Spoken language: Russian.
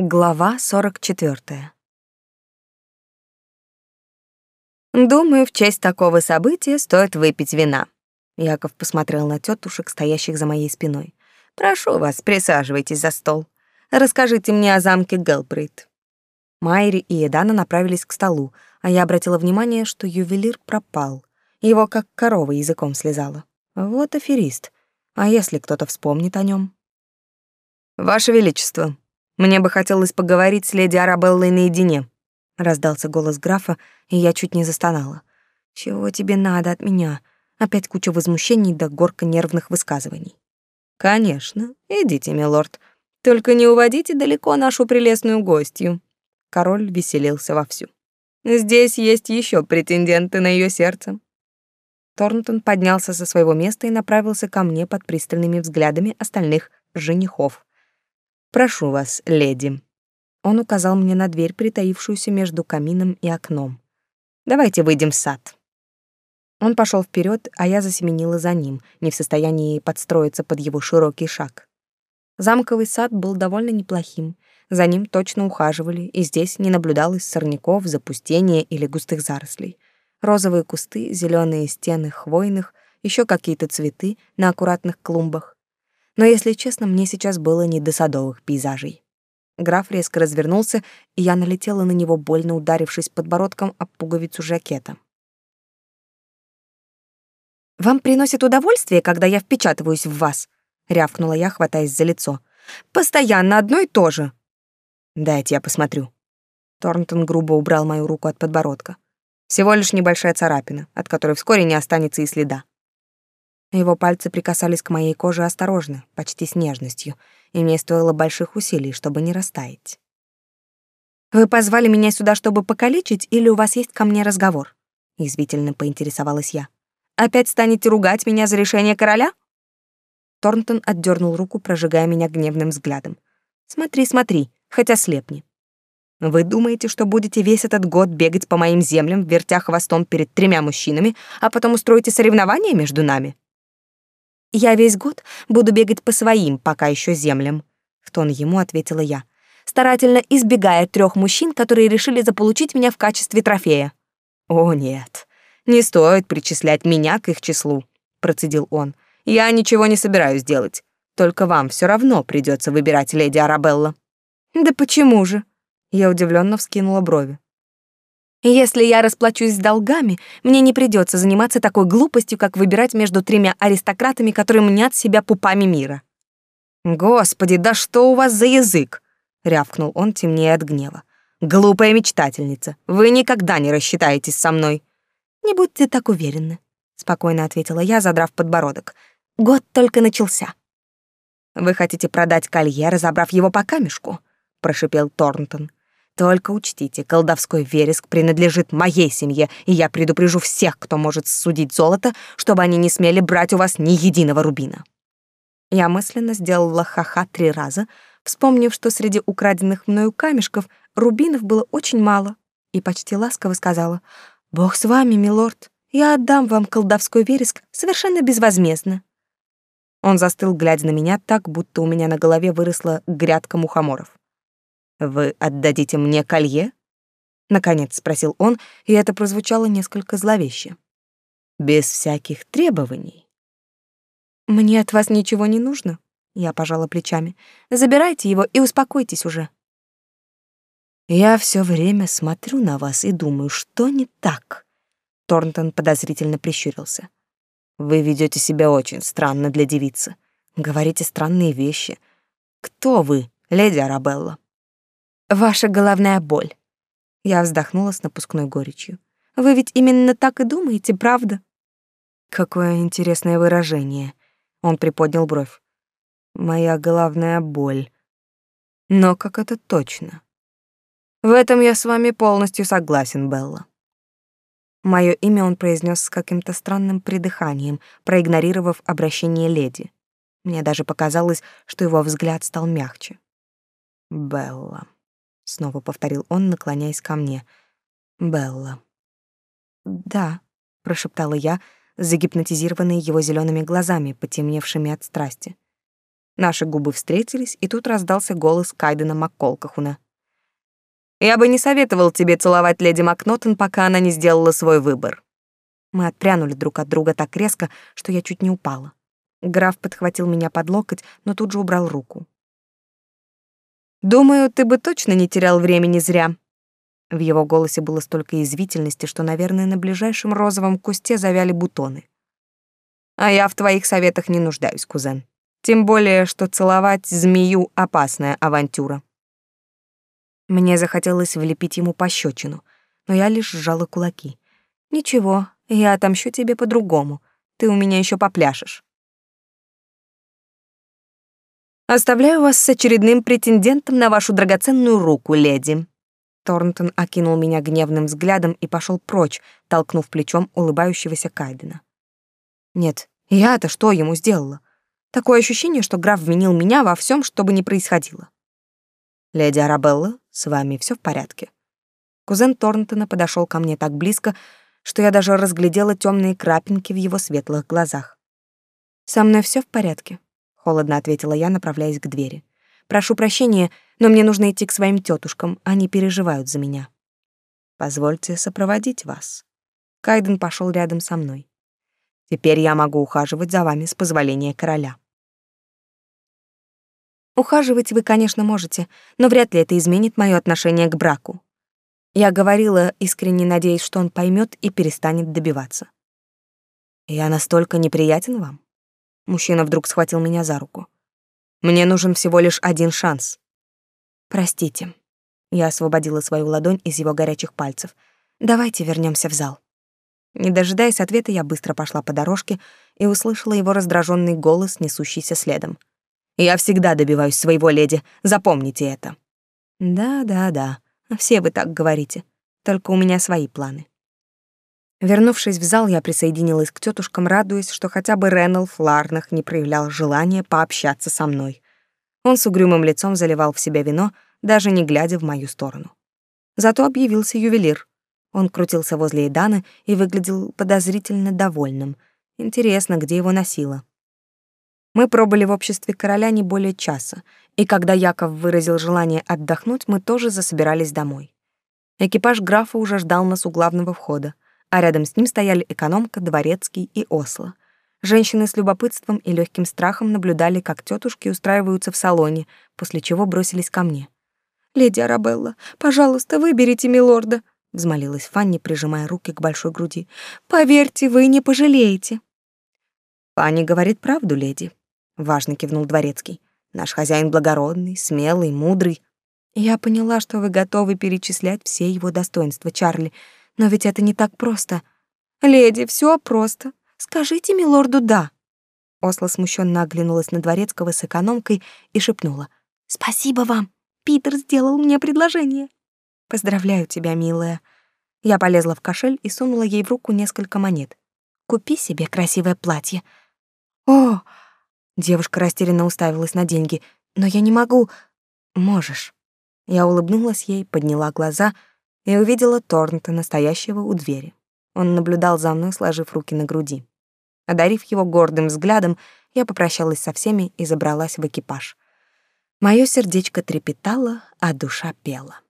Глава 44. Думаю, в честь такого события стоит выпить вина. Яков посмотрел на тетушек, стоящих за моей спиной. Прошу вас, присаживайтесь за стол. Расскажите мне о замке Гелбрейт. Майри и Эдана направились к столу, а я обратила внимание, что ювелир пропал. Его как корова языком слезала. Вот аферист. А если кто-то вспомнит о нем? Ваше величество, мне бы хотелось поговорить с леди Арабеллой наедине. Раздался голос графа, и я чуть не застонала. Чего тебе надо от меня? Опять куча возмущений да горка нервных высказываний. Конечно, идите, милорд. Только не уводите далеко нашу прелестную гостью. Король веселился вовсю. Здесь есть еще претенденты на ее сердце. Торнтон поднялся со своего места и направился ко мне под пристальными взглядами остальных женихов. Прошу вас, леди. Он указал мне на дверь, притаившуюся между камином и окном. Давайте выйдем в сад. Он пошел вперед, а я засеменила за ним, не в состоянии подстроиться под его широкий шаг. Замковый сад был довольно неплохим. За ним точно ухаживали, и здесь не наблюдалось сорняков, запустения или густых зарослей. Розовые кусты, зеленые стены хвойных, еще какие-то цветы на аккуратных клумбах. Но, если честно, мне сейчас было не до садовых пейзажей. Граф резко развернулся, и я налетела на него, больно ударившись подбородком об пуговицу жакета. «Вам приносит удовольствие, когда я впечатываюсь в вас?» — рявкнула я, хватаясь за лицо. «Постоянно одно и то же!» «Дайте я посмотрю». Торнтон грубо убрал мою руку от подбородка. Всего лишь небольшая царапина, от которой вскоре не останется и следа. Его пальцы прикасались к моей коже осторожно, почти с нежностью, и мне стоило больших усилий, чтобы не растаять. «Вы позвали меня сюда, чтобы покалечить, или у вас есть ко мне разговор?» — язвительно поинтересовалась я. «Опять станете ругать меня за решение короля?» Торнтон отдернул руку, прожигая меня гневным взглядом. «Смотри, смотри, хотя слепни. Вы думаете, что будете весь этот год бегать по моим землям, вертя хвостом перед тремя мужчинами, а потом устроите соревнования между нами? Я весь год буду бегать по своим, пока еще землям, в тон ему ответила я, старательно избегая трех мужчин, которые решили заполучить меня в качестве трофея. О нет, не стоит причислять меня к их числу, процедил он. Я ничего не собираюсь делать. Только вам все равно придется выбирать леди Арабелла. Да почему же? Я удивленно вскинула брови. Если я расплачусь с долгами, мне не придется заниматься такой глупостью, как выбирать между тремя аристократами, которые мнят себя пупами мира. Господи, да что у вас за язык? рявкнул он темнее от гнева. Глупая мечтательница, вы никогда не рассчитаетесь со мной. Не будьте так уверены, спокойно ответила я, задрав подбородок. Год только начался. Вы хотите продать колье, разобрав его по камешку? прошипел Торнтон. Только учтите, колдовской вереск принадлежит моей семье, и я предупрежу всех, кто может судить золото, чтобы они не смели брать у вас ни единого рубина. Я мысленно сделала ха-ха три раза, вспомнив, что среди украденных мною камешков рубинов было очень мало, и почти ласково сказала, «Бог с вами, милорд, я отдам вам колдовской вереск совершенно безвозмездно». Он застыл, глядя на меня так, будто у меня на голове выросла грядка мухоморов. Вы отдадите мне колье? наконец спросил он, и это прозвучало несколько зловеще. Без всяких требований. Мне от вас ничего не нужно, я пожала плечами. Забирайте его и успокойтесь уже. Я все время смотрю на вас и думаю, что не так. Торнтон подозрительно прищурился. Вы ведете себя очень странно для девицы. Говорите странные вещи. Кто вы, леди Арабелла? Ваша головная боль. Я вздохнула с напускной горечью. Вы ведь именно так и думаете, правда? Какое интересное выражение. Он приподнял бровь. Моя головная боль. Но как это точно? В этом я с вами полностью согласен, Белла. Мое имя он произнес с каким-то странным придыханием, проигнорировав обращение леди. Мне даже показалось, что его взгляд стал мягче. Белла снова повторил он, наклоняясь ко мне. Белла. Да, прошептала я, загипнотизированная его зелеными глазами, потемневшими от страсти. Наши губы встретились, и тут раздался голос Кайдена Макколкахуна. «Я бы не советовал тебе целовать леди Макнотон, пока она не сделала свой выбор». Мы отпрянули друг от друга так резко, что я чуть не упала. Граф подхватил меня под локоть, но тут же убрал руку. «Думаю, ты бы точно не терял времени зря». В его голосе было столько извительности, что, наверное, на ближайшем розовом кусте завяли бутоны. «А я в твоих советах не нуждаюсь, кузен». Тем более, что целовать змею — опасная авантюра. Мне захотелось влепить ему пощечину, но я лишь сжала кулаки. «Ничего, я отомщу тебе по-другому. Ты у меня еще попляшешь». «Оставляю вас с очередным претендентом на вашу драгоценную руку, леди». Торнтон окинул меня гневным взглядом и пошел прочь, толкнув плечом улыбающегося Кайдена. «Нет, я-то что ему сделала? Такое ощущение, что граф винил меня во всем, что бы ни происходило. «Леди Арабелла, с вами все в порядке?» Кузен Торнтона подошел ко мне так близко, что я даже разглядела темные крапинки в его светлых глазах. «Со мной все в порядке», — холодно ответила я, направляясь к двери. «Прошу прощения, но мне нужно идти к своим тетушкам, они переживают за меня». «Позвольте сопроводить вас». Кайден пошел рядом со мной. Теперь я могу ухаживать за вами с позволения короля. Ухаживать вы, конечно, можете, но вряд ли это изменит мое отношение к браку. Я говорила, искренне надеясь, что он поймет и перестанет добиваться. Я настолько неприятен вам? Мужчина вдруг схватил меня за руку. Мне нужен всего лишь один шанс. Простите. Я освободила свою ладонь из его горячих пальцев. Давайте вернемся в зал. Не дожидаясь ответа, я быстро пошла по дорожке и услышала его раздраженный голос, несущийся следом. «Я всегда добиваюсь своего, леди, запомните это». «Да-да-да, все вы так говорите, только у меня свои планы». Вернувшись в зал, я присоединилась к тетушкам, радуясь, что хотя бы Реналф Ларнах не проявлял желания пообщаться со мной. Он с угрюмым лицом заливал в себя вино, даже не глядя в мою сторону. Зато объявился ювелир. Он крутился возле Эдана и выглядел подозрительно довольным. Интересно, где его носило. Мы пробыли в обществе короля не более часа, и когда Яков выразил желание отдохнуть, мы тоже засобирались домой. Экипаж графа уже ждал нас у главного входа, а рядом с ним стояли экономка, дворецкий и осло. Женщины с любопытством и легким страхом наблюдали, как тетушки устраиваются в салоне, после чего бросились ко мне. «Леди Арабелла, пожалуйста, выберите милорда», — взмолилась Фанни, прижимая руки к большой груди. «Поверьте, вы не пожалеете». «Фанни говорит правду, леди», — важно кивнул дворецкий. «Наш хозяин благородный, смелый, мудрый». «Я поняла, что вы готовы перечислять все его достоинства, Чарли, но ведь это не так просто. Леди, все просто. Скажите милорду «да». Осла смущенно оглянулась на дворецкого с экономкой и шепнула. «Спасибо вам. Питер сделал мне предложение». Поздравляю тебя, милая. Я полезла в кошель и сунула ей в руку несколько монет. Купи себе красивое платье. О! Девушка растерянно уставилась на деньги. Но я не могу. Можешь. Я улыбнулась ей, подняла глаза и увидела Торнта, настоящего у двери. Он наблюдал за мной, сложив руки на груди. Одарив его гордым взглядом, я попрощалась со всеми и забралась в экипаж. Моё сердечко трепетало, а душа пела.